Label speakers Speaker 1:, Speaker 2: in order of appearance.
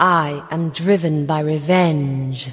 Speaker 1: I am driven by revenge.